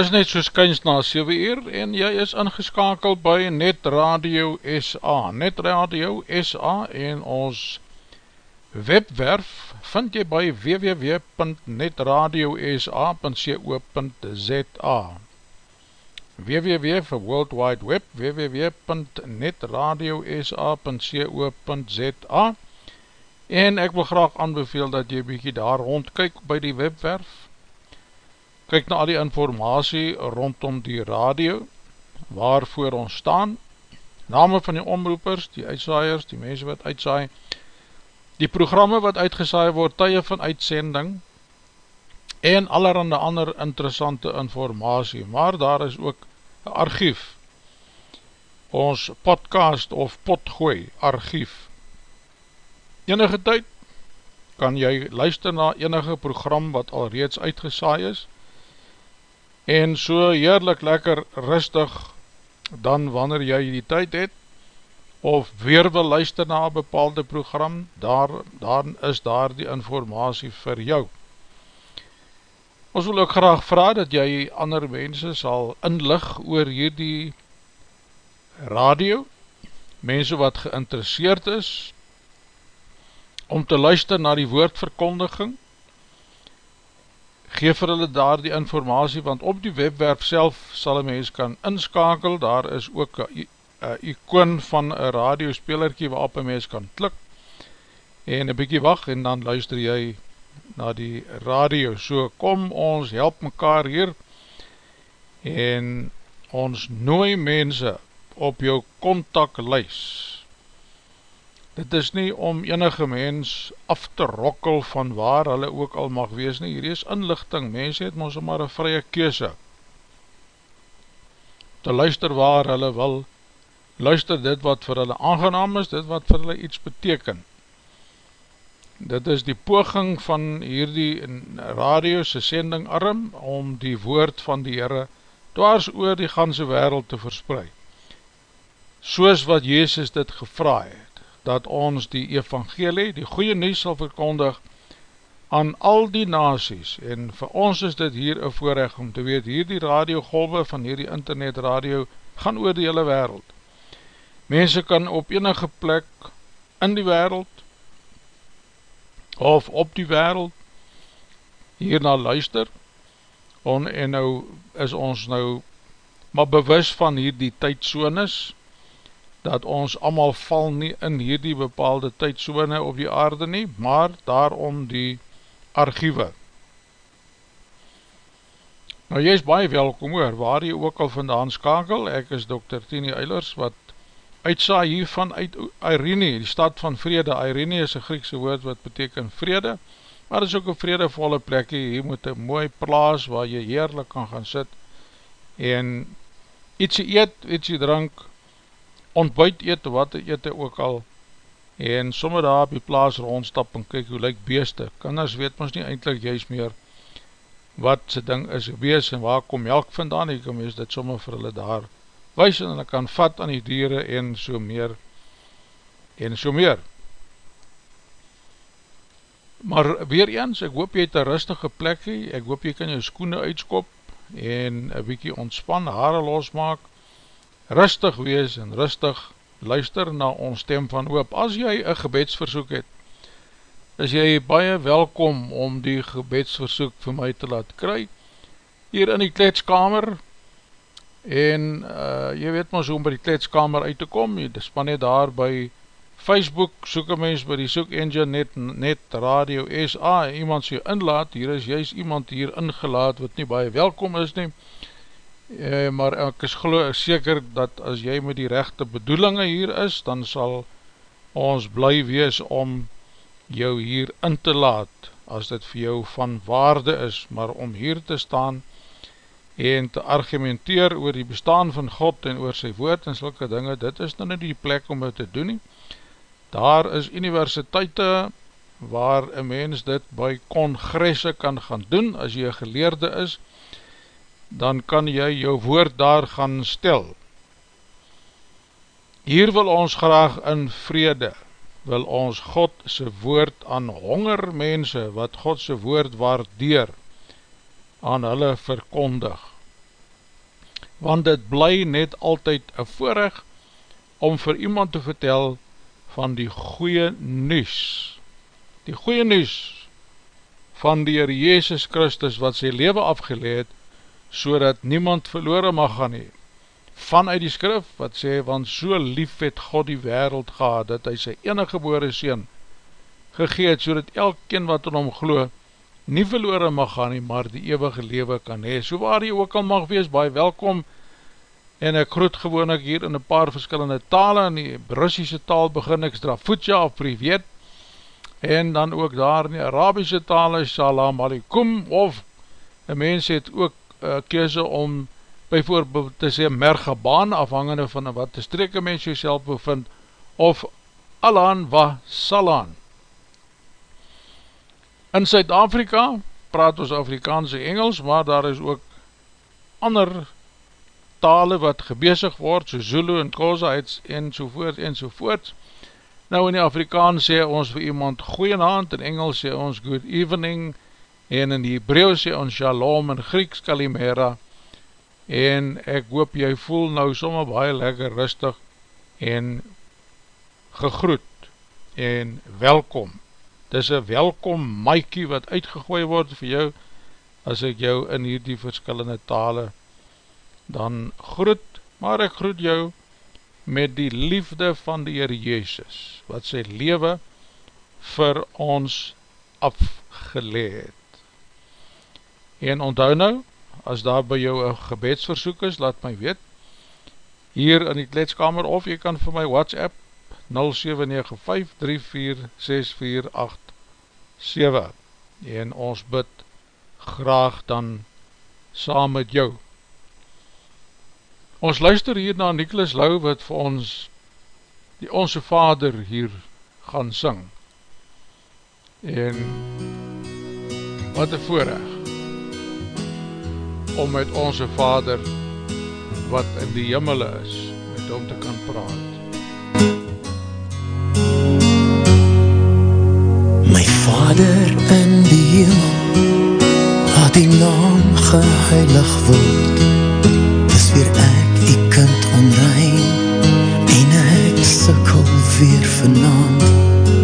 is net soos kyns na 7 uur en jy is ingeskakel by Net Radio SA. Net Radio SA en ons webwerf vind jy by www.netradiosa.co.za www vir World Wide Web www.netradiosa.co.za en ek wil graag aanbeveel dat jy bykie daar rondkyk by die webwerf kyk na al die informatie rondom die radio, waarvoor ons staan, name van die omroepers, die uitsaaiers, die mense wat uitsaai, die programme wat uitgesaai word, tye van uitsending, en allerhande ander interessante informatie, maar daar is ook een archief, ons podcast of potgooi archief. Enige tyd kan jy luister na enige program wat al reeds uitgesaai is, en so heerlik lekker rustig dan wanneer jy die tyd het of weer wil luister na een bepaalde program daar, dan is daar die informatie vir jou. Ons wil ook graag vraag dat jy ander mense sal inlig oor hierdie radio. Mense wat geïnteresseerd is om te luister na die woordverkondiging geef vir hulle daar die informatie, want op die webwerf self sal een mens kan inskakel, daar is ook een icoon van een radiospelerkie waarop een mens kan klik, en een bykie wacht, en dan luister jy na die radio, so kom ons help mekaar hier, en ons nooi mense op jou kontaklijs, Dit is nie om enige mens af te rokkel van waar hulle ook al mag wees nie. Hier is inlichting, mens het ons maar een vrye keuse. Te luister waar hulle wil, luister dit wat vir hulle aangenaam is, dit wat vir hulle iets beteken. Dit is die poging van hierdie radiose sendingarm om die woord van die Heere dwars oor die ganse wereld te verspreid. Soos wat Jezus dit gevraai het dat ons die evangelie, die goeie nieuws sal verkondig aan al die nasies. En vir ons is dit hier een voorrecht om te weet, hier die radiogolwe van hier die internet radio gaan oor die hele wereld. Mense kan op enige plek in die wereld of op die wereld hierna luister. En nou is ons nou maar bewus van hier die tydsonis dat ons allemaal val nie in hierdie bepaalde tydsone op die aarde nie, maar daarom die archiewe. Nou jy is baie welkom hoor, waar jy ook al vandaan skakel, ek is Dr. Tini Eilers, wat uitsa hiervan uit Irene, die stad van vrede, Irene is een Griekse woord wat beteken vrede, maar is ook een vredevolle plekje, hier moet een mooi plaas waar jy heerlik kan gaan sit, en ietsie eet, ietsie drink, ontbuit eet, wat eet ook al, en somme daar op die plaas rondstap en kyk hoe lyk beeste, kinders weet ons nie eindelijk juist meer wat sy ding is gewees en waar kom melk vandaan, ek kom eens dit somme vir hulle daar wees en hulle kan vat aan die dieren en so meer en so meer. Maar weer eens, ek hoop jy het een rustige plekje, ek hoop jy kan jou skoene uitskop en een bykie ontspan, haare losmaak rustig wees en rustig luister na ons stem van hoop. As jy een gebedsversoek het, is jy baie welkom om die gebedsversoek vir my te laat kry, hier in die kletskamer, en uh, jy weet ons hoe om by die kletskamer uit te kom, jy span net daar by Facebook, soek een mens by die soek engine net, net radio SA, iemand sê inlaat, hier is juist iemand hier ingelaat, wat nie baie welkom is nie, Eh, maar ek is geloof seker dat as jy met die rechte bedoelinge hier is, dan sal ons bly wees om jou hier in te laat, as dit vir jou van waarde is, maar om hier te staan en te argumenteer oor die bestaan van God en oor sy woord en sulke dinge, dit is nou nie die plek om dit te doen nie. Daar is universiteite waar een mens dit by congresse kan gaan doen, as jy geleerde is, dan kan jy jou woord daar gaan stel. Hier wil ons graag in vrede, wil ons God se woord aan honger mense, wat God se woord waardeer, aan hulle verkondig. Want dit bly net altyd een voorrecht, om vir iemand te vertel van die goeie nuus, die goeie nuus van die Heer Jezus Christus, wat sy leven afgeleed, so dat niemand verloren mag gaan hee. Vanuit die skrif, wat sê, want so lief het God die wereld gehad, dat hy sy enige gebore sien gegeet, so dat elkeen wat in hom glo, nie verloren mag gaan hee, maar die eeuwige lewe kan hee. So waar jy ook al mag wees, baie welkom, en ek groet gewoon ek hier in een paar verskillende tale, in die Russische taal begin ek strafutja of privet, en dan ook daar in die Arabische taal, salam alaikum, of een mens het ook uh, keuze om bijvoorbeeld te sê mergebaan afhangende van wat de streke mens jyself bevind of alaan wa salaan. In Suid-Afrika praat ons Afrikaanse Engels maar daar is ook ander tale wat gebezig word so Zulu en Koza en sovoort en sovoort nou in die Afrikaans sê ons vir iemand goeienaand in Engels sê ons good evening en in die Hebreeuws sê ons Shalom in Grieks Kalimera en ek hoop jy voel nou somme baie lekker rustig en gegroet en welkom dis een welkom maikie wat uitgegooi word vir jou as ek jou in hierdie verskillende tale dan groet, maar ek groet jou met die liefde van die Heer Jezus, wat sy lewe vir ons afgeleed. En onthou nou, as daar by jou een gebedsversoek is, laat my weet, hier in die kletskamer, of jy kan vir my WhatsApp 0795346487 en ons bid graag dan saam met jou. Ons luister hier na Nicholas Lau wat vir ons die Onse Vader hier gaan sing. En wat een voorrecht om met onze Vader wat in die jimmele is, met hom te kan praat. My Vader in die jimmel, laat die naam geheilig word, dis weer ek die kind onrein, en ek sikkel weer vanavond.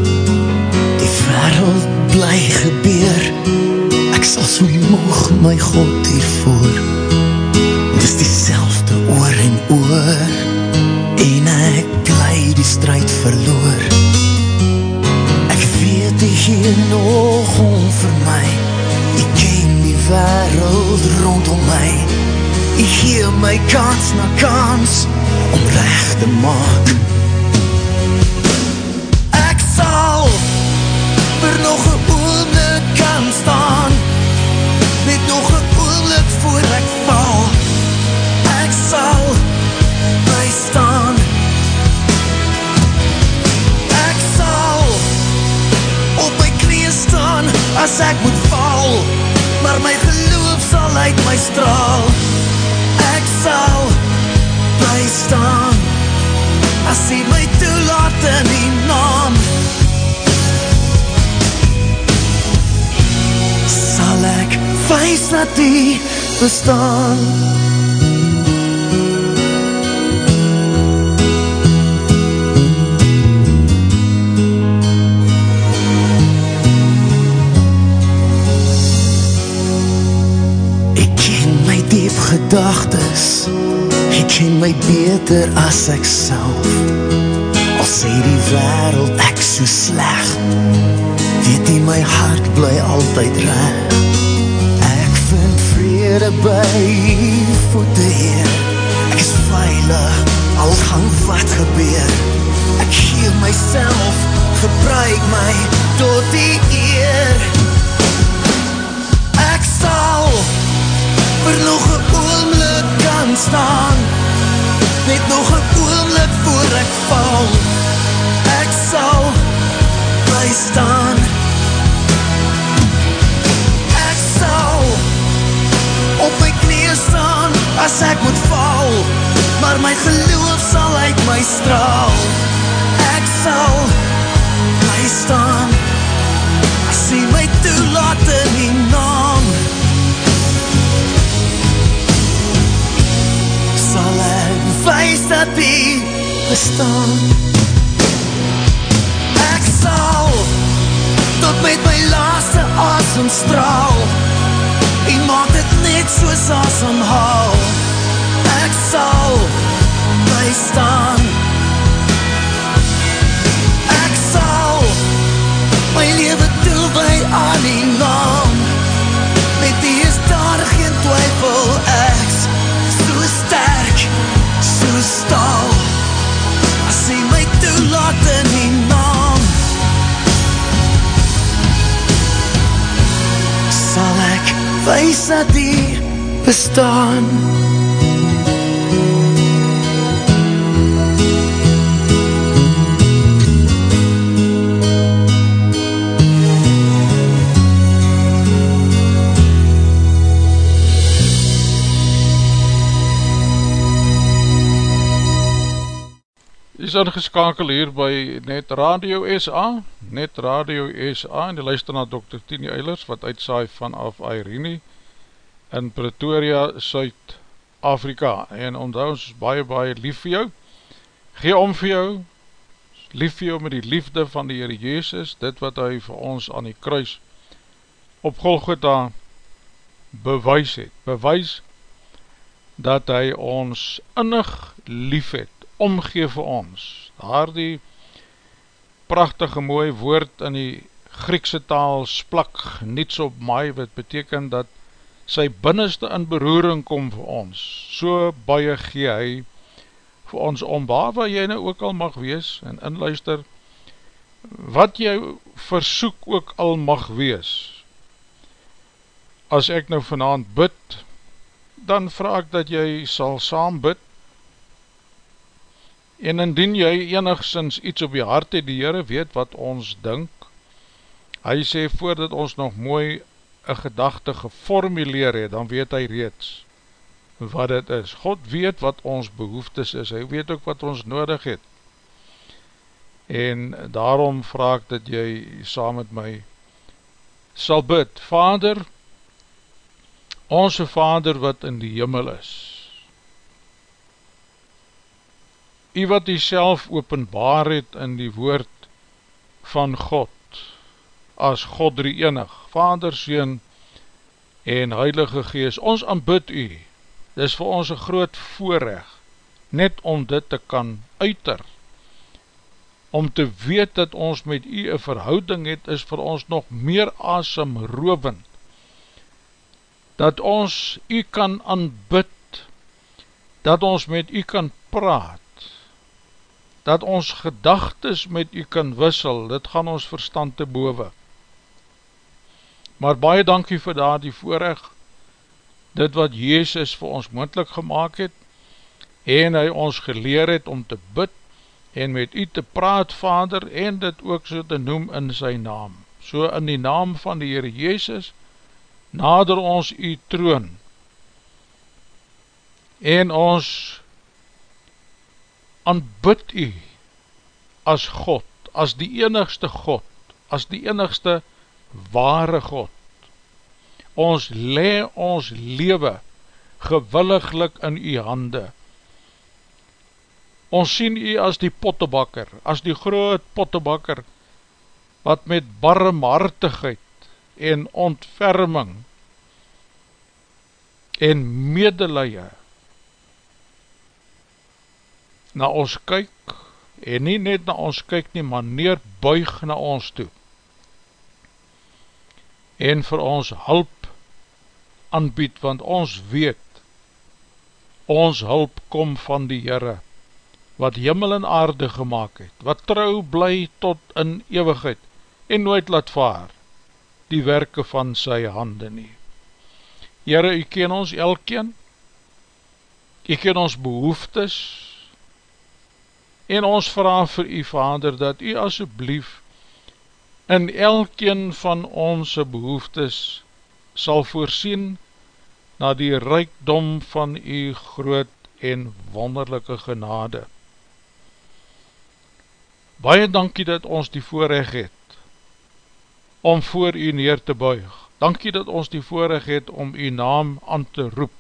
Die wereld bly gebeur, sal so moog my God hiervoor Dis die selfde oor en oor. En ek bly die strijd verloor. Ek weet die hier nog om vir my. Ek ken die wereld rondom my. Ek gee my kans na kans Om recht te maak bestaan. Ek ken my diep gedagtes, ek ken my beter as ek self. Al sê die wereld ek so sleg, weet die my hart bly altyd reg. Vrede by voete Heer. Ek is veilig, al gaan wat gebeur. Ek gee myself, gebruik my tot die eer. Ek sal vir nog een oomlik kan staan, net nog een oomlik voor ek val. Ek sal bly as ek moet val Maar my geloof sal uit my straal. Ek sal bly staan. As hy my toelaat in die naam. Sal ek wees dat die bestaan? Ek sal tot met my laaste asem straal. En maak dit net soos asemhaal Ek staan Ek sal my lewe toewy aan die naam. Met die is daar geen twyfel Ek's so sterk, so staal. As hy my toelaat in die naam. Sal ek wees dat die bestaan Jy is ingeskakel hier by Net Radio SA, Net Radio SA, en die luister na Dr. Tini Eilers, wat uitsaai vanaf Irene in Pretoria, Suid-Afrika. En onthou, ons is baie, baie lief vir jou. Gee om vir jou, lief vir jou met die liefde van die Heere Jezus, dit wat hy vir ons aan die kruis op Golgotha bewys het, bewys dat hy ons innig lief het, omgeef vir ons, daar die prachtige mooi woord in die Griekse taal splak niets op my, wat beteken dat sy binneste in beroering kom vir ons, so baie gee hy vir ons om, waar waar jy nou ook al mag wees, en inluister, wat jy versoek ook al mag wees, as ek nou vanavond bid, dan vraag ek dat jy sal saam bid, en indien jy enigszins iets op die hart het, die Heere weet wat ons dink, hy sê voordat ons nog mooi een gedachte geformuleer het, dan weet hy reeds wat het is. God weet wat ons behoeftes is, hy weet ook wat ons nodig het. En daarom vraag dat jy saam met my sal bid, Vader, onze Vader wat in die jimmel is, U wat U self openbaar het in die woord van God, as God drie enig, Vader, Seen en Heilige Gees, ons aanbid u, dis vir ons een groot voorrecht, net om dit te kan uiter, om te weet dat ons met u een verhouding het, is vir ons nog meer asem rovend, dat ons u kan aanbid, dat ons met u kan praat, dat ons gedagtes met u kan wissel, dit gaan ons verstand te boven, maar baie dankie vir daar die voorrecht, dit wat Jezus vir ons moendlik gemaakt het, en hy ons geleer het om te bid, en met u te praat, Vader, en dit ook so te noem in sy naam. So in die naam van die Heere Jezus, nader ons u troon, en ons aanbid u as God, as die enigste God, as die enigste ware God. Ons le ons lewe gewilliglik in u hande. Ons sien u as die pottebakker, as die groot pottebakker, wat met barmhartigheid en ontferming en medelije na ons kyk, en nie net na ons kyk nie, maar neerbuig na ons toe. En vir ons hulp aanbied, want ons weet, ons hulp kom van die Heere, wat jimmel en aarde gemaakt het, wat trouw bly tot in eeuwigheid, en nooit laat vaar, die werke van sy hande nie. Heere, u ken ons elkeen, u ken ons behoeftes, en ons vraag vir u vader, dat u asjeblief in elkeen van ons behoeftes sal voorsien na die rijkdom van u groot en wonderlijke genade. Baie dankie dat ons die voorrecht het om voor u neer te buig. Dankie dat ons die voorrecht het om u naam aan te roep.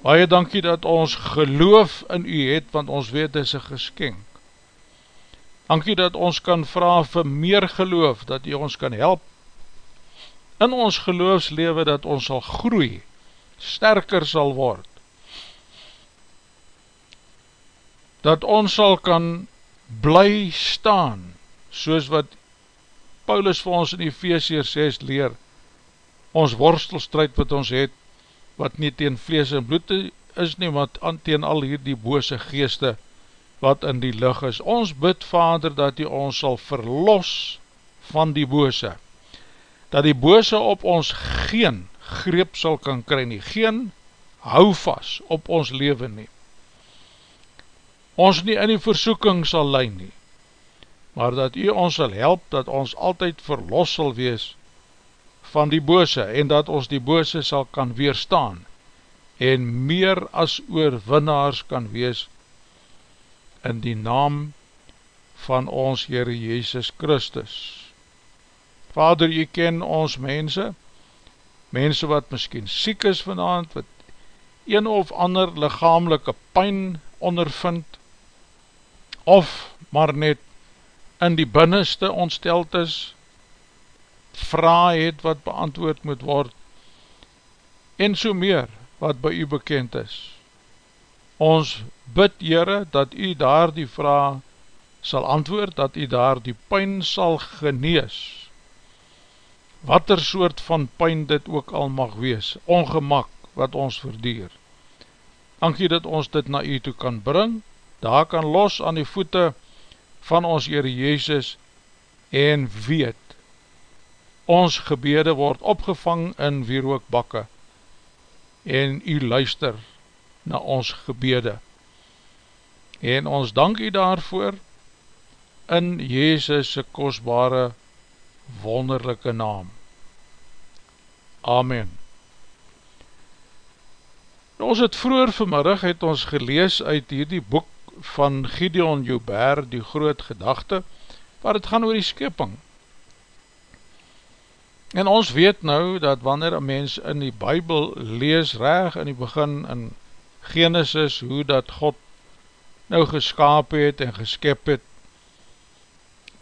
Baie dankie dat ons geloof in u het, want ons weet is een geskenk. Dankie dat ons kan vraag vir meer geloof, dat jy ons kan help in ons geloofslewe, dat ons sal groei, sterker sal word, dat ons sal kan bly staan, soos wat Paulus vir ons in Ephesier 6 leer, ons worstelstrijd wat ons het, wat nie teen vlees en bloed is nie, wat teen al hierdie bose geeste, wat in die lig is. Ons bid, Vader, dat die ons sal verlos van die bose, dat die bose op ons geen greep sal kan kry nie, geen houvas op ons leven nie. Ons nie in die versoeking sal leid nie, maar dat u ons sal help, dat ons altyd verlos sal wees van die bose, en dat ons die bose sal kan weerstaan, en meer as oorwinnaars kan wees, in die naam van ons Heere Jezus Christus. Vader, jy ken ons mense, mense wat miskien siek is vanavond, wat een of ander lichamelike pijn ondervind, of maar net in die binneste ontsteld is, vraag het wat beantwoord moet word, en so meer wat by u bekend is. Ons bid, Heere, dat u daar die vraag sal antwoord, dat u daar die pijn sal genees, wat er soort van pijn dit ook al mag wees, ongemak wat ons verdier. Dankie dat ons dit na u toe kan bring, daar kan los aan die voete van ons Heere Jezus en weet, ons gebede word opgevang in wierookbakke en u luister na ons gebede. En ons dank u daarvoor in Jezus' kostbare wonderlijke naam. Amen. Ons het vroeger vanmiddag het ons gelees uit hierdie boek van Gideon Joubert, die groot gedachte, waar het gaan oor die skeping. En ons weet nou dat wanneer een mens in die Bijbel lees reg in die begin in Genesis, hoe dat God nou geskap het en geskep het,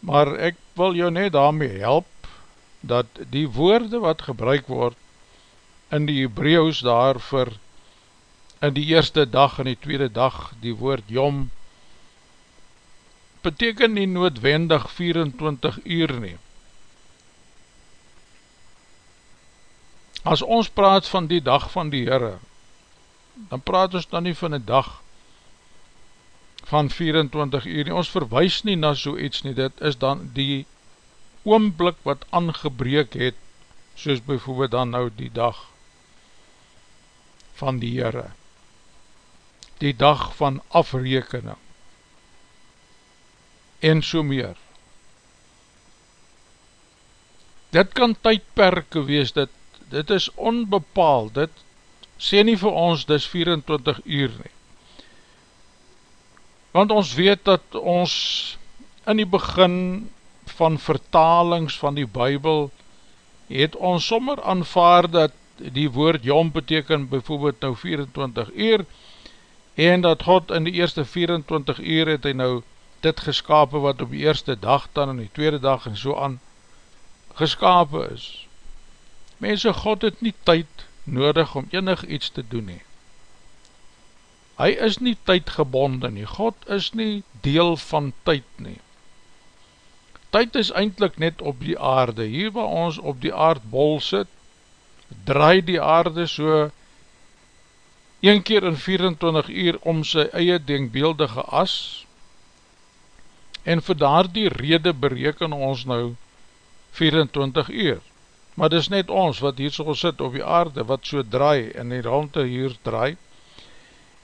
maar ek wil jou net daarmee help, dat die woorde wat gebruik word in die Hebreeuws daar vir in die eerste dag en die tweede dag, die woord jom, beteken nie noodwendig 24 uur nie. As ons praat van die dag van die Heere, dan praat ons dan nie van die dag van 24 uur nie. Ons verwijs nie na so iets nie, dit is dan die oomblik wat aangebreek het, soos bijvoorbeeld dan nou die dag van die Heere die dag van afrekening en so meer. Dit kan tydperke wees, dit, dit is onbepaald, dit sê nie vir ons dis 24 uur nie. Want ons weet dat ons in die begin van vertalings van die Bijbel het ons sommer aanvaard dat die woord jom beteken bijvoorbeeld nou 24 uur en dat God in die eerste 24 uur het hy nou dit geskapen wat op die eerste dag dan en die tweede dag en so aan geskapen is. Mense, God het nie tyd nodig om enig iets te doen nie. Hy is nie tydgebonden nie, God is nie deel van tyd nie. Tyd is eindelijk net op die aarde, hier waar ons op die aardbol sit, draai die aarde so een keer in 24 uur om sy eie denkbeeldige as en vir daar die rede bereken ons nou 24 uur maar dis net ons wat hier so sit op die aarde wat so draai en die rondte hier draai.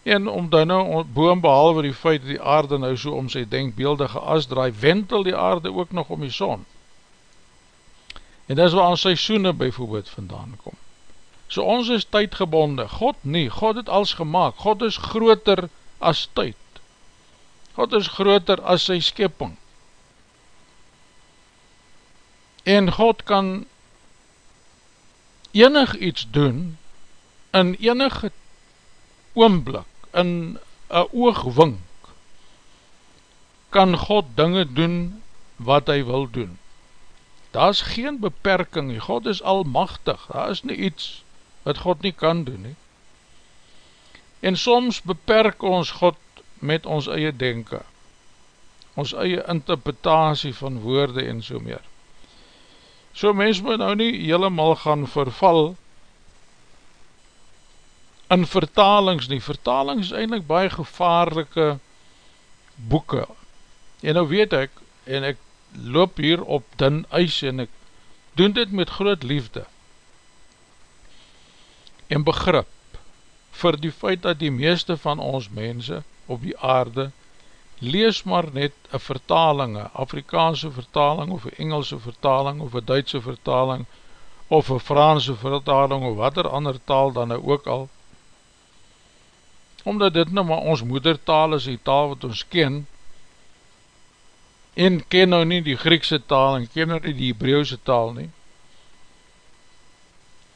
En om dan nou boom behalwe die feit die aarde nou so om sy denkbeeldige as draai wentel die aarde ook nog om die son. En dis waar aan seisoene bijvoorbeeld vandaan kom. So ons is tydgebonde, God nie, God het als gemaakt, God is groter as tyd. God is groter as sy skepping. En God kan enig iets doen in enige oomblik, in een oogwink, kan God dinge doen wat hy wil doen. Daar is geen beperking, God is almachtig, daar is nie iets wat God nie kan doen nie. En soms beperk ons God met ons eie denken, ons eie interpretatie van woorde en so meer. So mens moet nou nie helemaal gaan verval in vertalings nie. Vertalings is eindelijk baie gevaarlike boeken. En nou weet ek, en ek loop hier op din ijs en ek doen dit met groot liefde en begrip vir die feit dat die meeste van ons mense op die aarde lees maar net een vertaling, een Afrikaanse vertaling of een Engelse vertaling of een Duitse vertaling of een Franse vertaling of wat er ander taal dan ook al. Omdat dit nou maar ons moedertaal is die taal wat ons ken en ken nou nie die Griekse taal en ken nou nie die Hebreeuwse taal nie.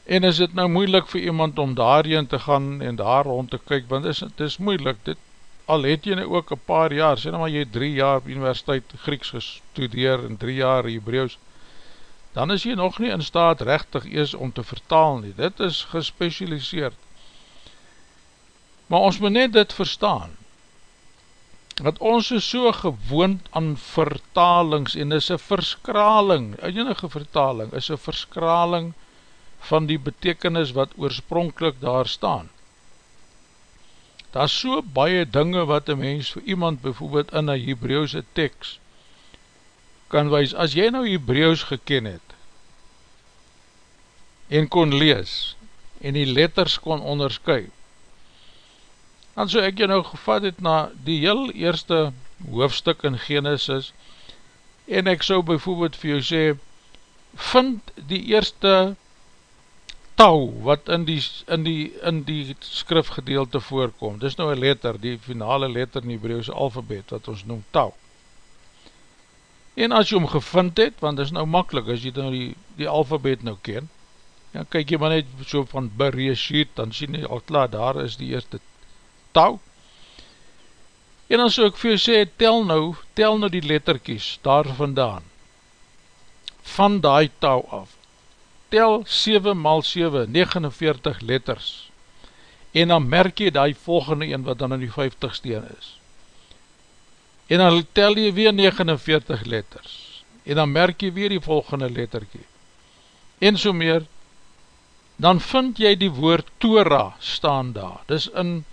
En is het nou moeilik vir iemand om daarheen te gaan en daar rond te kyk, want is, het is moeilik, dit, al het jy nou ook een paar jaar, sê nou maar jy drie jaar op universiteit Grieks gestudeer en drie jaar Hebreeuws, dan is jy nog nie in staat rechtig ees om te vertaal nie, dit is gespecialiseerd. Maar ons moet net dit verstaan, dat ons is so gewoond aan vertalings, en is een verskraling, enige vertaling, is een verskraling van die betekenis wat oorspronkelijk daar staan. Daar is so baie dinge wat een mens vir iemand, bijvoorbeeld in een Hebreeuwse tekst, kan wees, as jy nou Hebreeuws geken het, en kon lees, en die letters kon onderskui, dan so ek jy nou gevat het na die heel eerste hoofdstuk in Genesis, en ek so bijvoorbeeld vir jou sê, vind die eerste touw wat in die, in die, in die skrifgedeelte voorkom, dis nou een letter, die finale letter in die Hebreeuwse alfabet, wat ons noem touw, En as jy hom gevind het, want dit is nou makkelijk as jy nou die, die alfabet nou ken, ja, kyk jy maar net so van Bereshit, dan sien jy al klaar, daar is die eerste touw. En dan so ek vir jy sê, tel nou, tel nou die letterkies daar vandaan, van die touw af. Tel 7 mal 7, 49 letters, en dan merk jy die volgende een wat dan in die 50 steen is. En dan tel jy weer 49 letters, en dan merk jy weer die volgende letterkie, en so meer, dan vind jy die woord Torah staan daar, dis in,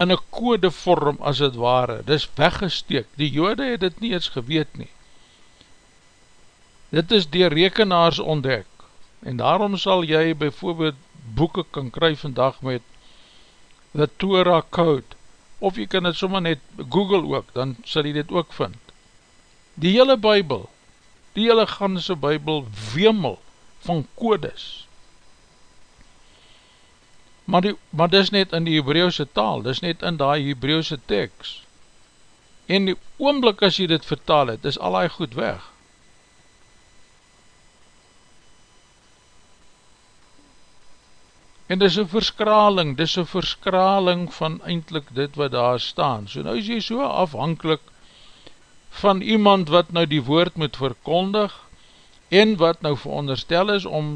in een kodevorm as het ware, dis weggesteek, die jode het dit nie eens geweet nie, dit is die rekenaars ontdek, en daarom sal jy bijvoorbeeld boeken kan kry vandag met the Torah Code, of jy kan het sommer net Google ook, dan sal jy dit ook vind. Die hele bybel, die hele ganse bybel wemel van kodes. Maar, die, maar dis net in die Hebreeuwse taal, dis net in die Hebreeuwse tekst. En die oomblik as jy dit vertaal het, is al hy goed weg. En dis een verskraling, dis een verskraling van eindelijk dit wat daar staan. So nou is jy so afhankelijk van iemand wat nou die woord moet verkondig en wat nou veronderstel is om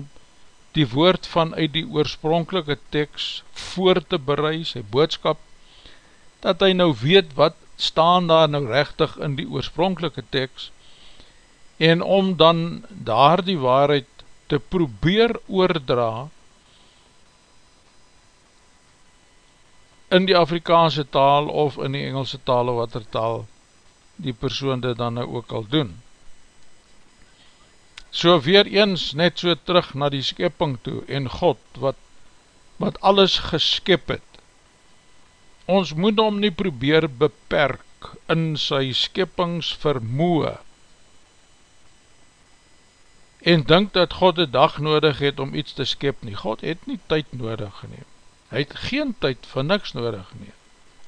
die woord vanuit die oorspronkelike tekst voor te bereid, sy boodskap, dat hy nou weet wat staan daar nou rechtig in die oorspronkelike tekst en om dan daar die waarheid te probeer oordra in die Afrikaanse taal of in die Engelse taal of wat er taal die persoon dit dan nou ook al doen. So weer eens net so terug na die skepping toe en God wat, wat alles geskep het. Ons moet om nie probeer beperk in sy skeppingsvermoe en dink dat God een dag nodig het om iets te skep nie. God het nie tyd nodig geneem. Hy het geen tyd vir niks nodig nie,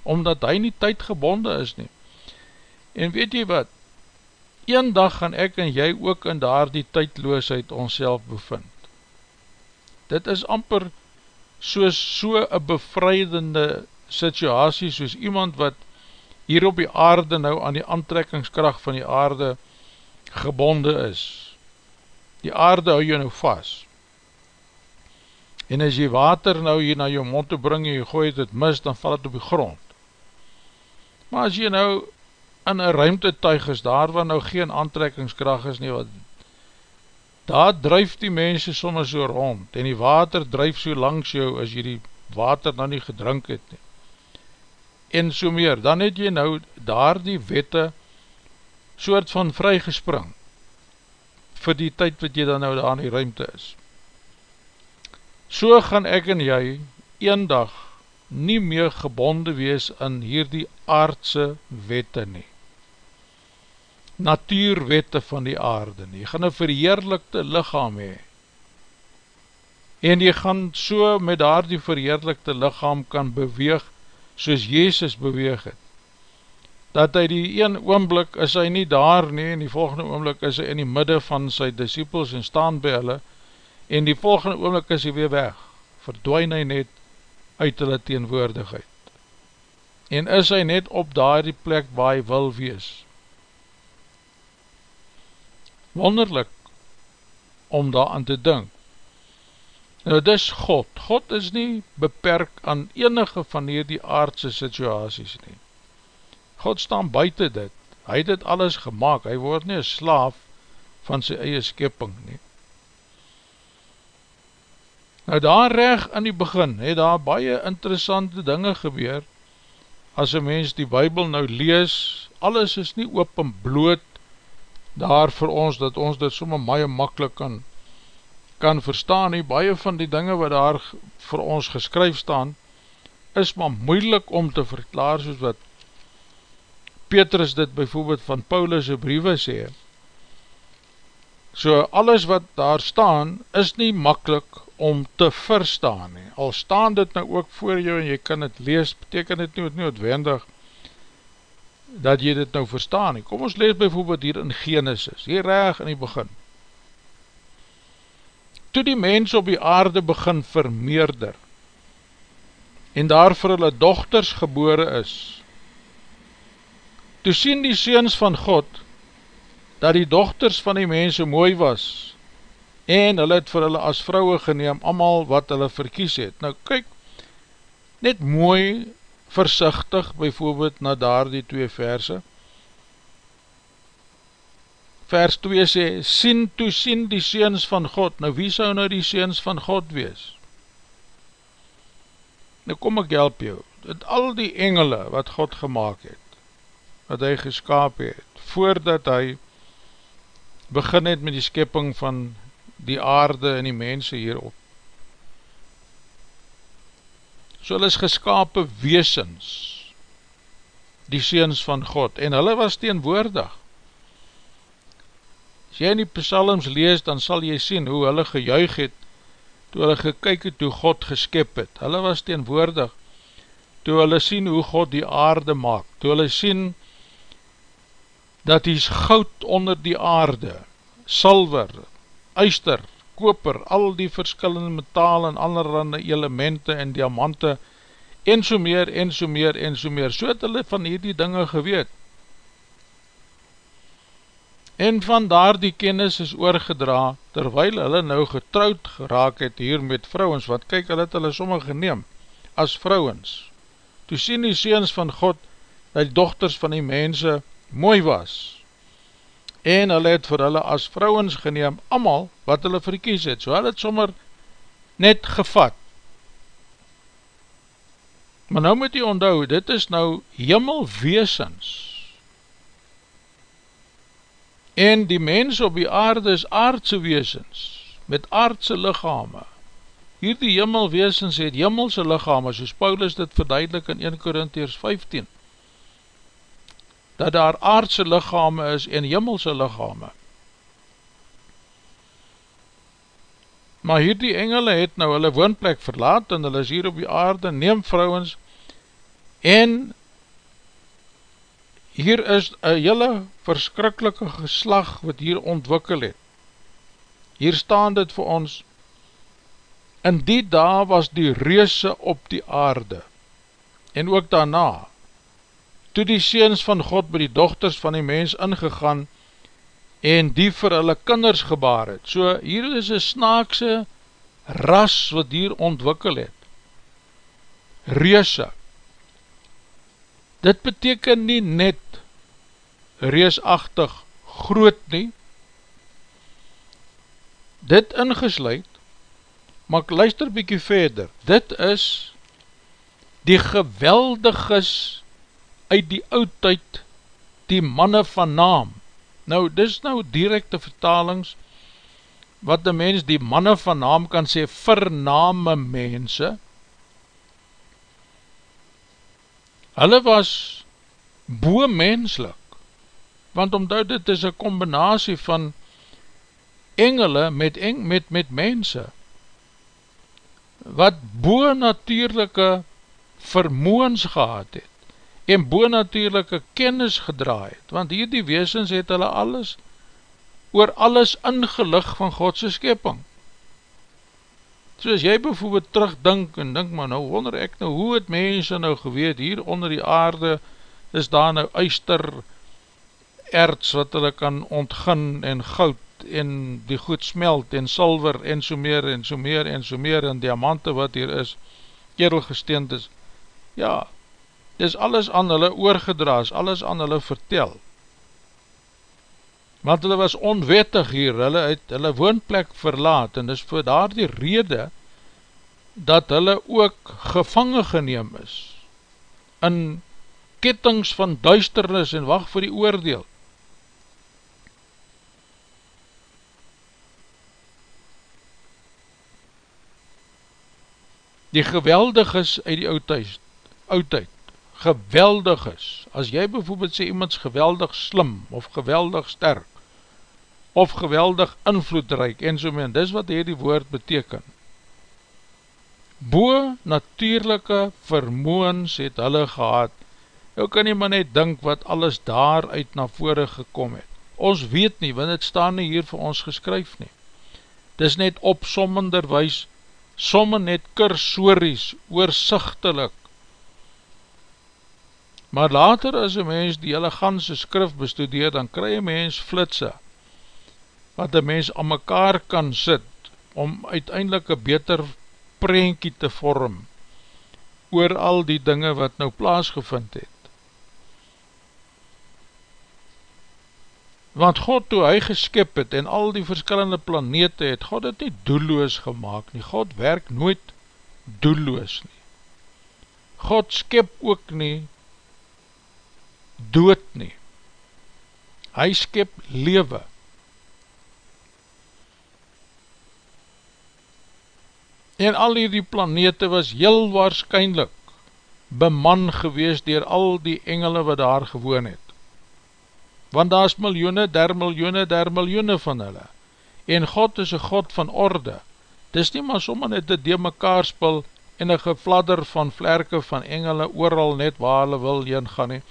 omdat hy nie tyd gebonde is nie. En weet jy wat, een dag gaan ek en jy ook in daar die tydloosheid ons bevind. Dit is amper soos so een bevrijdende situasie, soos iemand wat hier op die aarde nou aan die aantrekkingskracht van die aarde gebonde is. Die aarde hou jy nou vast en as jy water nou hier na jou mond te bring en jy gooi het mis, dan val het op die grond. Maar as jy nou in een ruimtetuig is, daar waar nou geen aantrekkingskracht is nie, wat, daar drijf die mense soms so rond, en die water drijf so langs jou, as jy die water nou nie gedrink het nie. En so meer, dan het jy nou daar die wette soort van vrygespring, vir die tyd wat jy dan nou daar in die ruimte is. So gaan ek en jy een dag nie meer gebonde wees in hierdie aardse wette nie. Natuurwette van die aarde nie. Jy gaan een verheerlikte lichaam hee. En jy gaan so met daar die verheerlikte lichaam kan beweeg soos Jezus beweeg het. Dat hy die een oomblik is hy nie daar nie en die volgende oomblik is hy in die midde van sy disciples en staan by hulle en die volgende oomlik is hy weer weg, verdwijn hy net uit hulle teenwoordigheid. En is hy net op daar die plek waar hy wil wees. wonderlik om daar aan te dink. Nou, dis God. God is nie beperk aan enige van hierdie aardse situasies nie. God staan buiten dit. Hy het dit alles gemaakt. Hy word nie een slaaf van sy eie skepping nie. Nou daar reg in die begin, het daar baie interessante dinge gebeur, as een mens die bybel nou lees, alles is nie open bloot daar vir ons, dat ons dit somme maie makkelijk kan, kan verstaan nie, baie van die dinge wat daar vir ons geskryf staan, is maar moeilik om te verklaar, soos wat Petrus dit bijvoorbeeld van Paulus' briewe sê, so alles wat daar staan, is nie makkelijk om te verstaan nie. Al staan dit nou ook voor jou en jy kan het lees, beteken dit nie noodwendig dat jy dit nou verstaan nie. Kom ons lees bijvoorbeeld hier in Genesis, hier reg in die begin. Toe die mens op die aarde begin vermeerder en daar vir hulle dochters gebore is, toe sien die seens van God dat die dochters van die mense mooi was en hulle het vir hulle as vrouwe geneem, amal wat hulle verkies het. Nou kyk, net mooi, versichtig, bijvoorbeeld na daar die twee verse. Vers 2 sê, sien toe sien die seens van God. Nou wie sou nou die seens van God wees? Nou kom ek help jou, dat al die engele wat God gemaakt het, wat hy geskaap het, voordat hy begin het met die skepping van die aarde en die mense hierop. So hulle is geskapen weesens, die seens van God, en hulle was teenwoordig. As jy in die psalms lees, dan sal jy sien hoe hulle gejuig het, toe hulle gekyk het hoe God geskep het. Hulle was teenwoordig, toe hulle sien hoe God die aarde maak, toe hulle sien, dat die goud onder die aarde, salver, uister, koper, al die verskillende metaal en allerhande elemente en diamante, en so meer, en so meer, en so meer, so het hulle van hierdie dinge geweet. En van daar die kennis is oorgedra, terwyl hulle nou getrouwd geraak het hier met vrouwens, wat kyk, hulle het hulle somme geneem, as vrouwens. Toe sien die seens van God, dat die dochters van die mense mooi was, en hulle het vir hulle as vrouwens geneem, amal wat hulle verkies het, so hulle het sommer net gevat. Maar nou moet jy onthou, dit is nou hemelweesens, en die mens op die aarde is aardse weesens, met aardse lichame, hier die hemelweesens het hemelse lichame, soos Paulus dit verduidelik in 1 Korintiërs 15, dat daar aardse lichame is en jimmelse lichame. Maar hier die engele het nou hulle woonplek verlaat en hulle is hier op die aarde, neem vrouwens en hier is een hele verskrikkelike geslag wat hier ontwikkel het. Hier staan dit vir ons, in die dag was die reuse op die aarde en ook daarna, toe die seens van God by die dochters van die mens ingegaan en die vir hulle kinders gebaar het. So hier is een snaakse ras wat hier ontwikkel het. Reese. Dit beteken nie net reesachtig groot nie. Dit ingesluid, maar ek luister bykie verder, dit is die geweldiges uit die oudtijd die manne van naam. Nou, dis nou directe vertalings, wat die mens die manne van naam kan sê, vername mense. Hulle was boemenslik, want omdat dit is een combinatie van engele met, eng, met, met mense, wat boonatuurlijke vermoens gehad het en boonatuurlijke kennis gedraai het, want hier die weesens het hulle alles, oor alles ingelig van Godse skepping. So as jy bijvoorbeeld terugdink en dink maar nou, wonder ek nou, hoe het mense nou geweet, hier onder die aarde is daar nou uister erts wat hulle kan ontgin en goud en die goed smelt en silver en so meer en so meer en so meer en diamante wat hier is, edelgesteend is, ja, dis alles aan hulle oorgedraas, alles aan hulle vertel. Want hulle was onwettig hier, hulle het hulle woonplek verlaat en dis vir daar die rede dat hulle ook gevangen geneem is in kettings van duisternis en wacht vir die oordeel. Die geweldiges uit die oudheid, oudheid, geweldiges, as jy bijvoorbeeld sê iemands geweldig slim, of geweldig sterk, of geweldig invloedrijk, en so men, dis wat hier die woord beteken. Boe natuurlijke vermoens het hulle gehad, Nou kan jy maar net dink wat alles daaruit na vore gekom het. Ons weet nie, want het staan nie hier vir ons geskryf nie. Dis net opsommenderwijs, somme net kursories, oorzichtelik. Maar later as een mens die hele ganse skrif bestudeer, dan kry een mens flitse, wat een mens aan mekaar kan sit, om uiteindelik een beter prentjie te vorm, oor al die dinge wat nou plaasgevind het. Want God toe hy geskip het en al die verskillende planete het, God het nie doelloos gemaakt nie. God werk nooit doelloos nie. God skip ook nie dood nie. Hy skip lewe. En al die planete was heel waarschijnlijk beman gewees dier al die engele wat daar gewoon het want daar is miljoene, der miljoene, der miljoene van hulle, en God is een God van orde, dis nie maar sommer net een deel mekaar spul, en een gefladder van vlerke van engele, ooral net waar hulle wil heen gaan nie,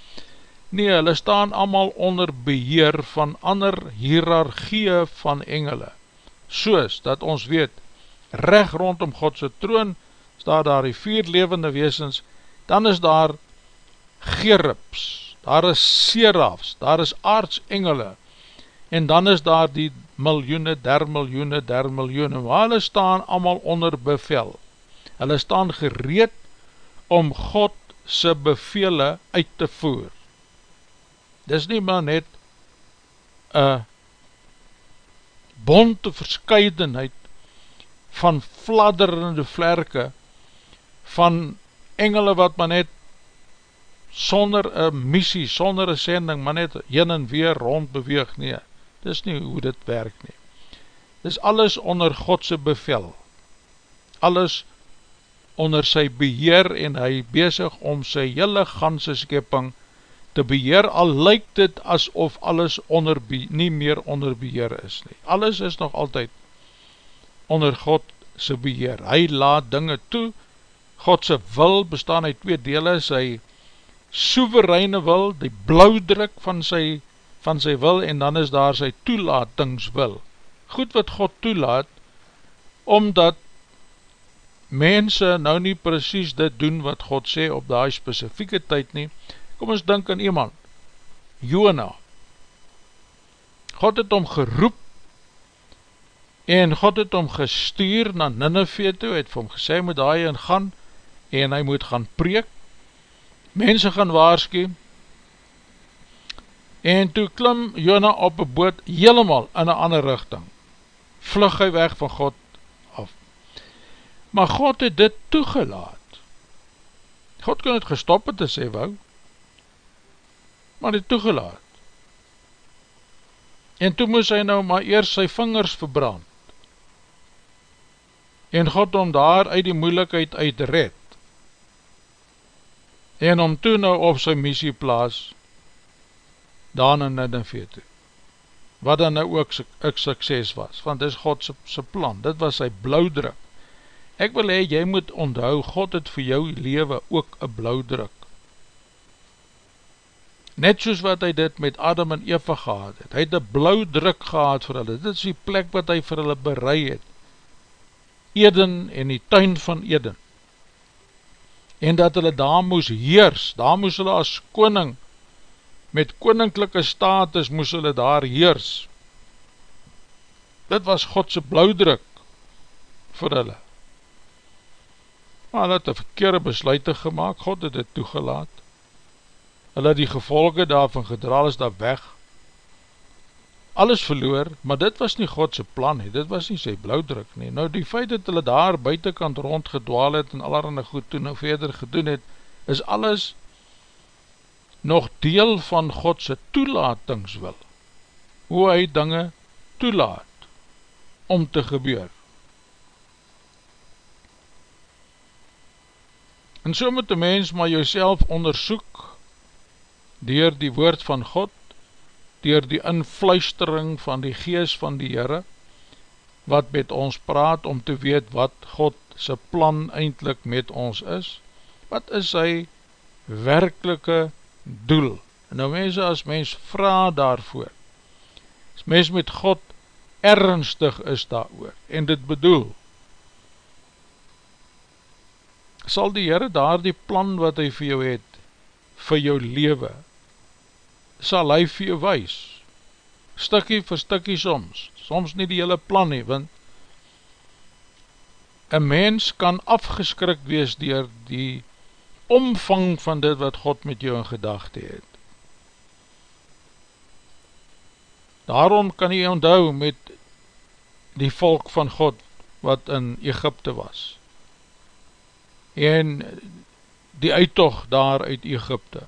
nee, hulle staan allemaal onder beheer van ander hierarchie van engele, soos dat ons weet, recht rondom Godse troon, sta daar die vier levende weesens, dan is daar gerrips, daar is serafs, daar is aardsengele, en dan is daar die miljoene, der miljoene, der miljoene, maar hulle staan allemaal onder bevel. Hulle staan gereed om God sy bevele uit te voer. Dis nie maar net een bonte verscheidenheid van fladderende vlerke, van engele wat maar net sonder een missie, sonder een sending, maar net heen en weer rond beweeg, nee, dis nie hoe dit werk nie. Dis alles onder Godse bevel, alles onder sy beheer en hy bezig om sy hele ganse skepping te beheer, al lyk dit asof alles onder, nie meer onder beheer is nie. Alles is nog altyd onder Godse beheer. Hy laat dinge toe, Godse wil bestaan uit twee dele, sy soevereine wil, die blauwdruk van sy, van sy wil, en dan is daar sy toelatingswil. Goed wat God toelaat, omdat mense nou nie precies dit doen wat God sê op die specifieke tyd nie. Kom ons denk aan iemand, Jona. God het om geroep, en God het om gestuur na Nineveh toe, het vir hom gesê, moet hy in gaan, en hy moet gaan preek, mense gaan waarskie, en toe klim Jona op een boot helemaal in een ander richting, vlug hy weg van God af. Maar God het dit toegelaat. God kon het gestop het te sê wou, maar het toegelaat. En toe moes hy nou maar eers sy vingers verbrand, en God om daar uit die moeilikheid uit red, en om toe nou op sy missie plaas, dan in Nineveh toe, wat dan nou ook ek sukses was, want dit is God sy, plan, dit was sy blauwdruk. Ek wil hee, jy moet onthou, God het vir jou leven ook een blauwdruk. Net soos wat hy dit met Adam en Eva gehad het, hy het een blauwdruk gehad vir hulle, dit is die plek wat hy vir hulle bereid het, Eden en die tuin van Eden, en dat hulle daar moes heers, daar moes hulle as koning, met koninklijke status moes hulle daar heers, Dit was Godse blauwdruk vir hulle. Maar hulle het een verkeerde besluite gemaakt, God het dit toegelaat. Hulle die gevolge daarvan gedraal is daar weg. Alles verloor, maar dit was nie Godse plan nie, dit was nie sy blauwdruk nie. Nou die feit dat hulle daar buitenkant rondgedwaal het en allerhande goed toen nou verder gedoen het, is alles nog deel van Godse toelatingswil. Hoe hy dinge toelaat om te gebeur. En so moet die mens maar jouself onderzoek dier die woord van God, dier die influistering van die gees van die Heere, wat met ons praat om te weet wat God sy plan eindelijk met ons is, wat is sy werkelike doel. En nou mense, as mens vraag daarvoor, as mens met God ernstig is daar oor, en dit bedoel, sal die Heere daar die plan wat hy vir jou het, vir jou lewe, sal hy vir jou wees, stikkie vir stikkie soms, soms nie die hele plan nie, want een mens kan afgeskrik wees dier die omvang van dit wat God met jou in gedachte het. Daarom kan jy onthou met die volk van God wat in Egypte was en die uittocht daar uit Egypte.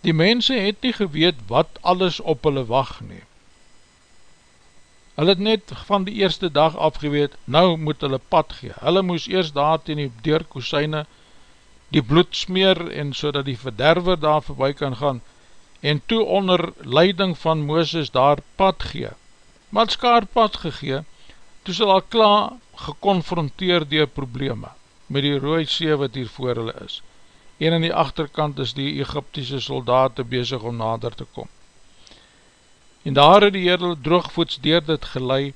Die mense het nie geweet wat alles op hulle wacht neem. Hulle het net van die eerste dag afgeweet, nou moet hulle pad gee. Hulle moes eerst daar ten die deurkoesijne die bloed smeer en so die verderwer daar voorbij kan gaan en toe onder leiding van Mooses daar pad gee. Maar het skaar pad gegee, toe sal al klaar geconfronteer dier probleme met die rooie see wat hier voor hulle is. En in die achterkant is die Egyptiese soldaten bezig om nader te kom. En daar het die Heer droogvoets dier dit gelei,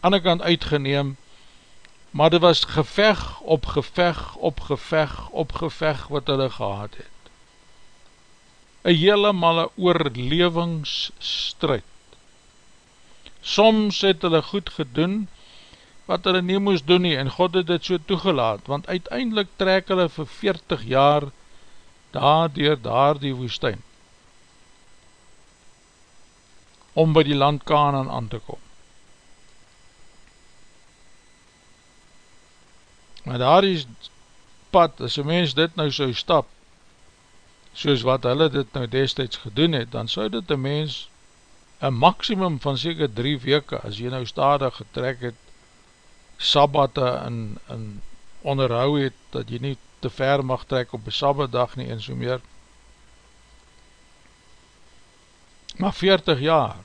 aan die kant uitgeneem, maar dit was geveg op geveg op geveg op geveg wat hulle gehad het. Een hele malle oorlevingsstrijd. Soms het hulle goed gedoen, wat hulle nie moes doen nie, en God het dit so toegelaat, want uiteindelik trek hulle vir 40 jaar daar dier daar die woestijn, om by die land Kanaan aan te kom. Maar daar is pad, as een mens dit nou so stap, soos wat hulle dit nou destijds gedoen het, dan sou dit een mens een maximum van seker drie weke, as jy nou stadig getrek het, sabbate in, in onderhou het, dat jy nie te ver mag trek op een sabbatdag nie en so meer. Maar 40 jaar,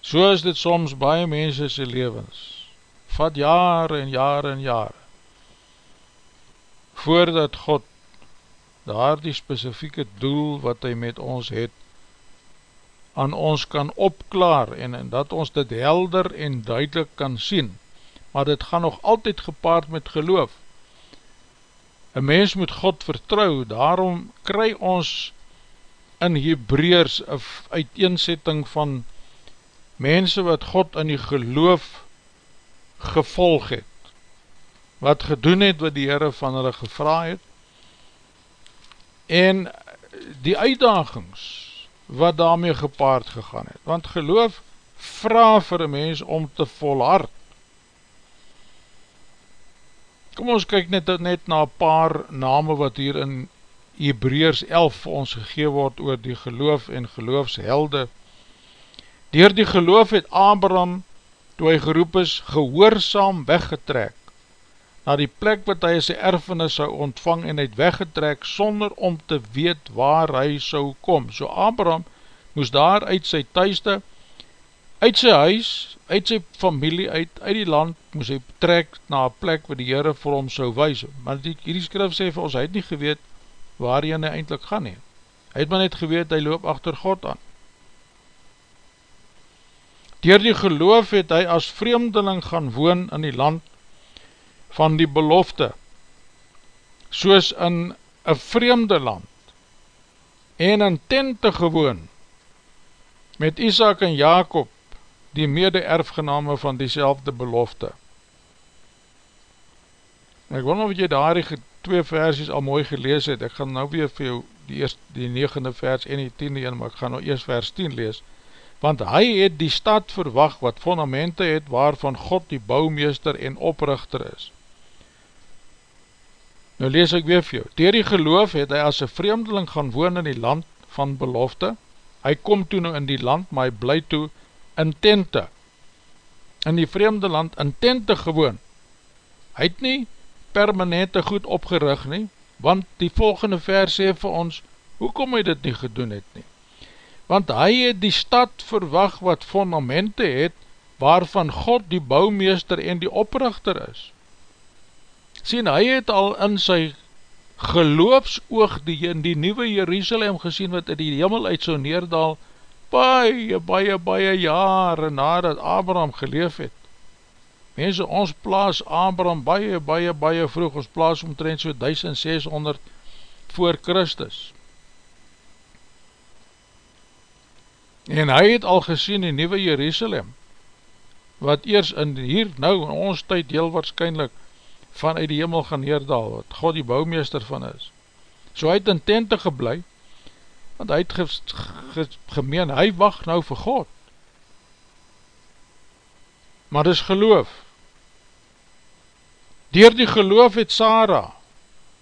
so is dit soms baie mense sy levens, vat jare en jare en jare, voordat God daar die specifieke doel wat hy met ons het, aan ons kan opklaar en, en dat ons dit helder en duidelik kan sien. Maar dit gaan nog altyd gepaard met geloof. Een mens moet God vertrouw, daarom kry ons in Hebreërs een uiteenzetting van mense wat God in die geloof gevolg het, wat gedoen het wat die Heere van hulle gevra het, en die uitdagings, wat daarmee gepaard gegaan het. Want geloof vraag vir een mens om te volhard. Kom ons kyk net, net na paar name wat hier in Hebreërs 11 vir ons gegee word oor die geloof en geloofshelde. Door die geloof het Abraham, toe hy geroep is, gehoorzaam weggetrek na die plek wat hy sy erfenis sou ontvang en het weggetrek sonder om te weet waar hy sou kom. So Abraham moes daar uit sy thuisde, uit sy huis, uit sy familie, uit, uit die land, moes hy trek na een plek waar die Heere vir hom sou wees. Maar die, hierdie skrif sê vir ons, hy het nie geweet waar hy eindelijk gaan heen. Hy het maar net geweet, hy loop achter God aan. Door die geloof het hy as vreemdeling gaan woon in die land van die belofte, soos in een vreemde land, en in tente gewoon, met Isaac en Jacob, die mede erfgename van die belofte. Ek wil nou wat jy daar die twee versies al mooi gelees het, ek gaan nou weer vir jou die, eerste, die negende vers en die tiende een, maar ek gaan nou eerst vers 10 lees, want hy het die stad verwacht wat fondamente het waarvan God die bouwmeester en oprichter is. Nou lees ek weer vir jou, dier die geloof het hy as een vreemdeling gaan woon in die land van belofte, hy kom toe nou in die land, maar hy bly toe in tente, in die vreemde land in tente gewoon, hy het nie permanente goed opgerig nie, want die volgende vers sê vir ons, hoekom hy dit nie gedoen het nie? Want hy het die stad verwacht wat fondamente het, waarvan God die bouwmeester en die oprichter is. Sien, hy het al in sy geloofsoog die in die nieuwe Jerusalem gesien wat in die hemel uit so neerdal baie, baie, baie jare nadat Abraham geleef het. Mense, ons plaas Abraham baie, baie, baie vroeg, ons plaas omtrent so 1600 voor Christus. En hy het al gesien die Nieuwe Jerusalem, wat eers in hier nou in ons tyd heel waarschijnlijk vanuit die hemel gaan neerdal, wat God die bouwmeester van is. So hy het in tente geblei, want hy het ge, ge, gemeen, hy wacht nou vir God. Maar dis geloof, Door die geloof het Sarah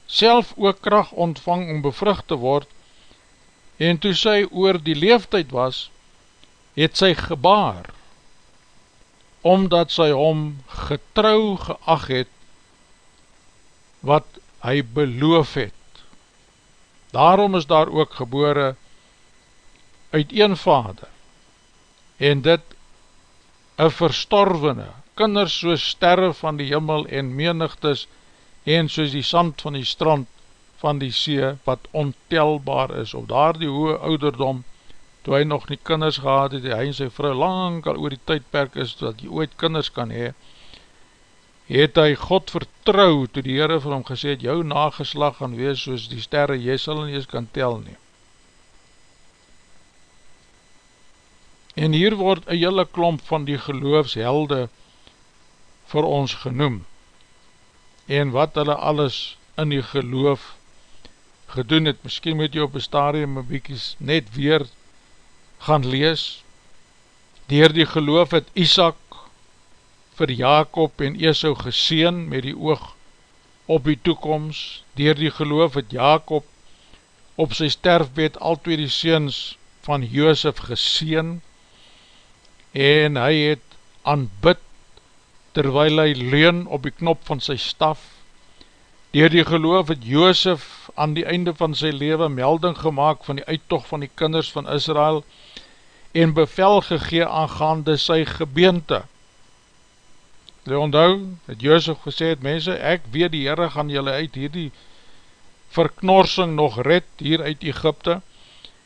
self ook kracht ontvang om bevrucht te word en toe sy oor die leeftijd was, het sy gebaar omdat sy hom getrou geag het wat hy beloof het. Daarom is daar ook gebore uit een vader en dit een verstorvene, kinders soos sterre van die himmel en menigtes en soos die sand van die strand van die see wat ontelbaar is op daar die hoge ouderdom toe hy nog nie kinders gehad het, hy en sy vrou lang al oor die tydperk is dat hy ooit kinders kan hee het hy God vertrouw toe die Heere vir hom gesê het jou nageslag gaan wees soos die sterre jy sal nie eens kan tel nie. En hier word een hele klomp van die geloofshelde vir ons genoem. En wat hulle alles in die geloof gedoen het, miskien moet jy op een stadium een bykie net weer gaan lees, dier die geloof het Isaac vir Jacob en Esau geseen met die oog op die toekomst, dier die geloof het Jacob op sy sterfbed al twee die seens van Joosef geseen en hy het aanbid terwyl hy leun op die knop van sy staf. Door die geloof het Joosef aan die einde van sy leven melding gemaakt van die uittocht van die kinders van Israel en bevel gegee aangaande sy gebeente. Jy onthou, het Joosef gesê het, mense, ek weet die Heere gaan julle uit hierdie verknorsing nog red hier uit Egypte,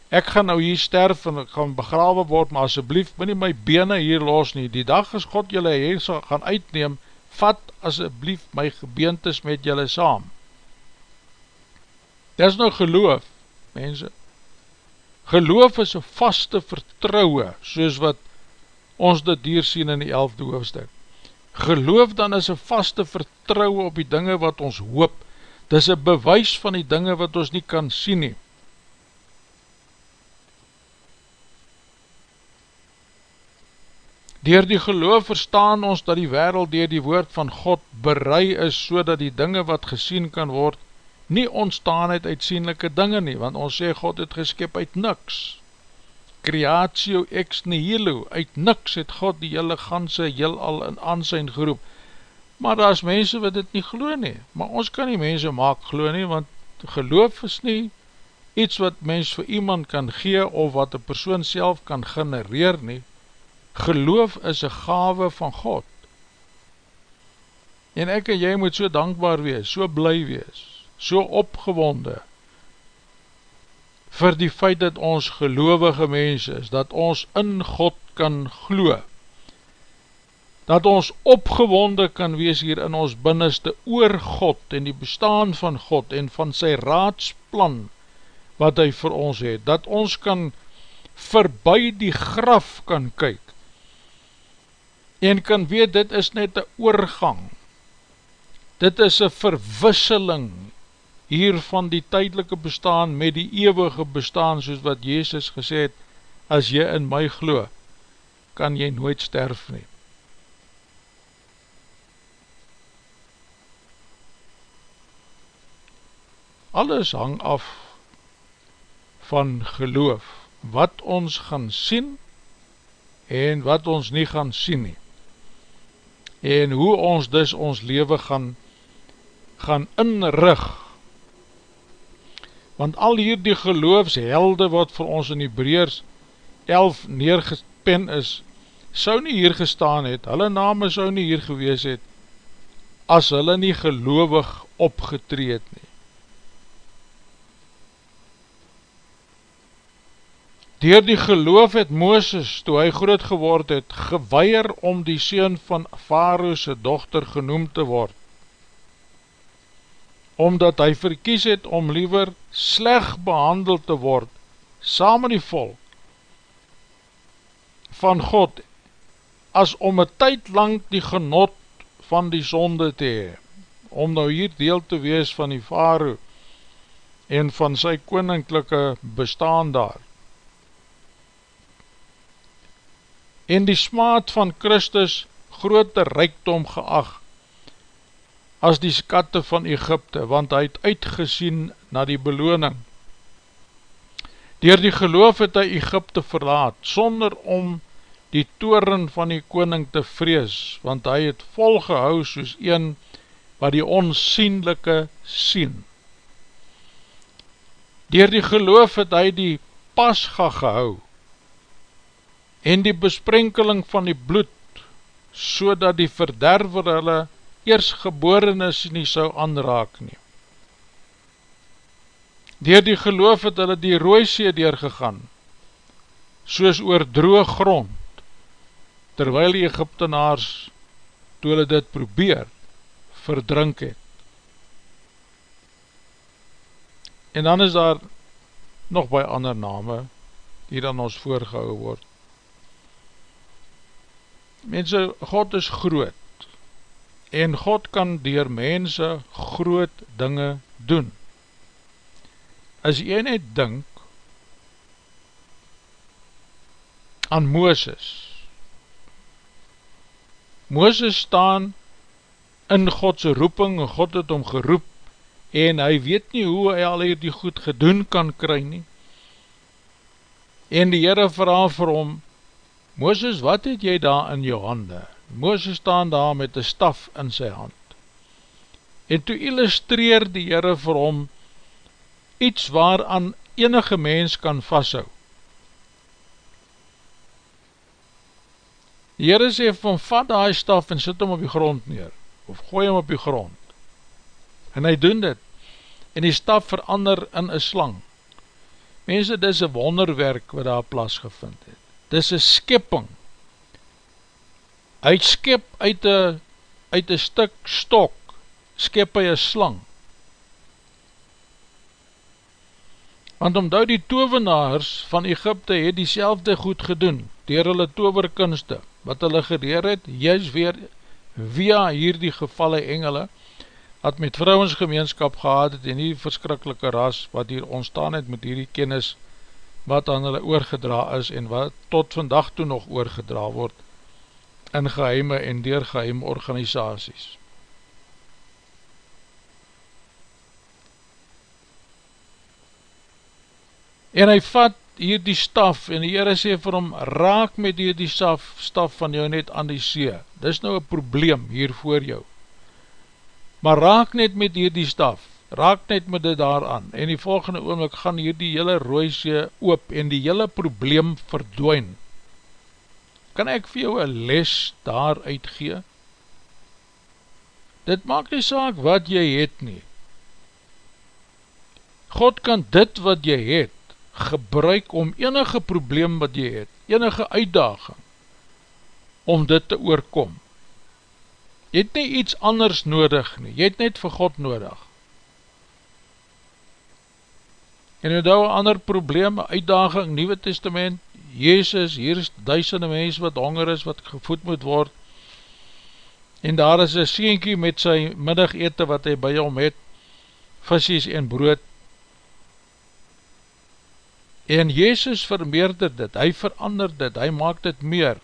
ek gaan nou hier sterf en ek gaan begrawe word, maar asjeblief, my nie my bene hier los nie, die dag as God jylle hier sal gaan uitneem, vat asjeblief my gebeentes met jylle saam. Dit is nou geloof, mense. Geloof is een vaste vertrouwe, soos wat ons dit hier sien in die elfde hoofdstuk. Geloof dan is een vaste vertrouwe op die dinge wat ons hoop, dit is een bewys van die dinge wat ons nie kan sien nie. Door die geloof verstaan ons dat die wereld door die woord van God berei is so die dinge wat gesien kan word nie ontstaan uit sienlijke dinge nie, want ons sê God het geskip uit niks. Creatio ex nihilo, uit niks het God die hele ganse heel al in aansijn geroep. Maar daar is mense wat dit nie glo nie, maar ons kan nie mense maak glo nie, want geloof is nie iets wat mens vir iemand kan gee of wat een persoon self kan genereer nie, geloof is een gave van God. En ek en jy moet so dankbaar wees, so bly wees, so opgewonde, vir die feit dat ons gelovige mens is, dat ons in God kan glo, dat ons opgewonde kan wees hier in ons binneste oor God en die bestaan van God en van sy raadsplan wat hy vir ons het, dat ons kan verby die graf kan kyk en kan weet dit is net een oorgang. Dit is een verwisseling hier van die tydelike bestaan met die eeuwige bestaan soos wat Jezus gesê het as jy in my glo kan jy nooit sterf nie. Alles hang af van geloof wat ons gaan sien en wat ons nie gaan sien nie. En hoe ons dus ons leven gaan gaan inrig want al hier die geloofshelde wat vir ons in die breers 11 neergepen is sou nie hier gestaan het hulle name sou nie hier gewees het as hulle nie geloofig opgetreed nie Door die geloof het Mooses, toe hy groot geword het, geweier om die seun van Faroese dochter genoemd te word. Omdat hy verkies het om liever sleg behandeld te word, saam met die volk van God, as om een tyd lang die genot van die sonde te hee, om nou hier deel te wees van die Faroe en van sy koninklijke bestaan daar. en die smaad van Christus grote rijkdom geag as die skatte van Egypte, want hy het uitgesien na die beloning. Door die geloof het hy Egypte verlaat, sonder om die toren van die koning te vrees, want hy het volgehou soos een wat die onsienlijke sien. Door die geloof het hy die pasga gehou, en die besprenkeling van die bloed, so die verderver hulle eers geborenis nie sou aanraak nie. Door die geloof het hulle die rooisee deurgegaan, soos oor droog grond, terwyl die Egyptenaars, toe hulle dit probeer, verdrink het. En dan is daar nog by ander name, die dan ons voorgehou word. Mense, God is groot en God kan dier mense groot dinge doen. As jy net dink aan Mooses, Mooses staan in Godse roeping en God het hom geroep en hy weet nie hoe hy al hier die goed gedoen kan kry nie. En die Heere vraag vir hom, Mooses, wat het jy daar in jou hande? Mooses staan daar met een staf in sy hand. En toe illustreer die Heere vir hom iets waaraan enige mens kan vasthou. Die Heere sê van vat die staf en sit hom op die grond neer, of gooi hom op die grond. En hy doen dit, en die staf verander in een slang. Mense, dit is een wonderwerk wat daar plaas gevind het dis een skipping, hy skip uit een uit een stuk stok, skip hy een slang, want omdat die tovenaars van Egypte het die selfde goed gedoen, dier hulle toverkunste, wat hulle gedeer het, juist weer via hierdie gevalle engele, wat met vrouwensgemeenskap gehad het, en die verskrikkelike ras, wat hier ontstaan het met hierdie kennis, wat aan hulle oorgedra is en wat tot vandag toe nog oorgedra word in geheime en door geheime organisaties. En hy vat hier die staf en die Heere sê vir hom, raak met hier die staf, staf van jou net aan die see. Dis nou een probleem hier voor jou. Maar raak net met hier die staf raak net met dit daaraan, en die volgende oomlik gaan hier die hele rooisee oop, en die hele probleem verdwijn. Kan ek vir jou een les daar uitgee? Dit maak nie saak wat jy het nie. God kan dit wat jy het, gebruik om enige probleem wat jy het, enige uitdaging, om dit te oorkom. Jy het nie iets anders nodig nie, jy het net vir God nodig. En nou daar een ander probleem, uitdaging, Nieuwe Testament, Jezus, hier is duisende mens wat honger is, wat gevoed moet word, en daar is een sienkie met sy middagete wat hy by hom het, visies en brood, en Jezus vermeerder dit, hy verander dit, hy maak dit meer,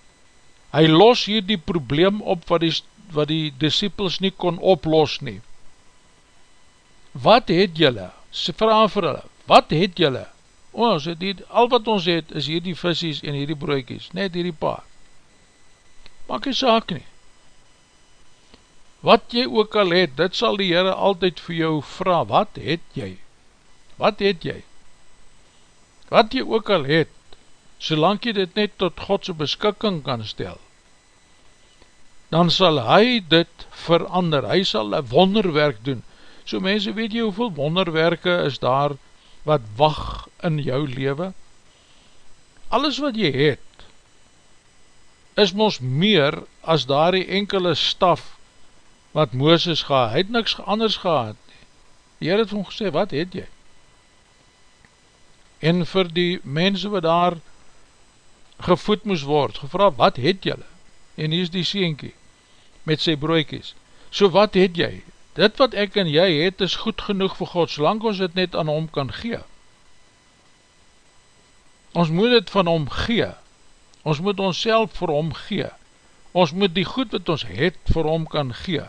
hy los hier die probleem op wat die, wat die disciples nie kon oplos nie, wat het jylle, vraag vir hulle, wat het jylle, ons het die, al wat ons het, is hier die visies en hier die broekies, net hier die paar, maak jy saak nie, wat jy ook al het, dit sal die Heere altyd vir jou vraag, wat het jy, wat het jy, wat jy ook al het, solang jy dit net tot Godse beskikking kan stel, dan sal hy dit verander, hy sal een wonderwerk doen, so mense weet jy hoeveel wonderwerke is daar, wat wacht in jou leven, alles wat jy het, is mos meer as daar die enkele staf, wat Mooses gehad, hy het niks anders gehad, die Heer het hom gesê, wat het jy? en vir die mense wat daar gevoed moes word, gevra, wat het jylle? En hier is die sienkie, met sy broekies, so wat het jy? Dit wat ek en jy het, is goed genoeg vir God, solang ons het net aan hom kan gee. Ons moet het van hom gee, ons moet ons self vir hom gee, ons moet die goed wat ons het vir hom kan gee.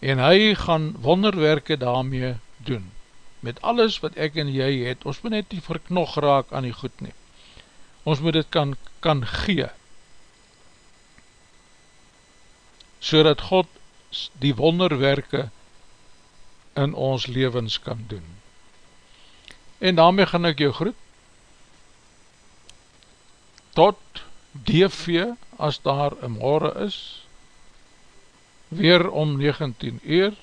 En hy gaan wonderwerke daarmee doen. Met alles wat ek en jy het, ons moet net nie verknog raak aan die goed nie, ons moet dit kan, kan gee, so dat God die wonderwerke in ons levens kan doen. En daarmee gaan ek jou groet, tot DV, as daar een morgen is, weer om 19 uur,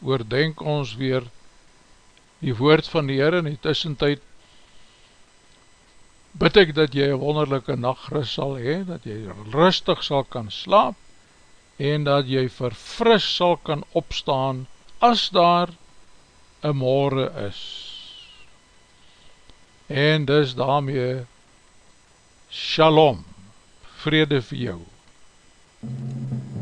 oordenk ons weer die woord van die Heer in die tussentijd bid ek dat jy een wonderlijke nachtrust sal hee, dat jy rustig sal kan slaap en dat jy verfris sal kan opstaan as daar een morgen is. En dus daarmee shalom, vrede vir jou. Thank you.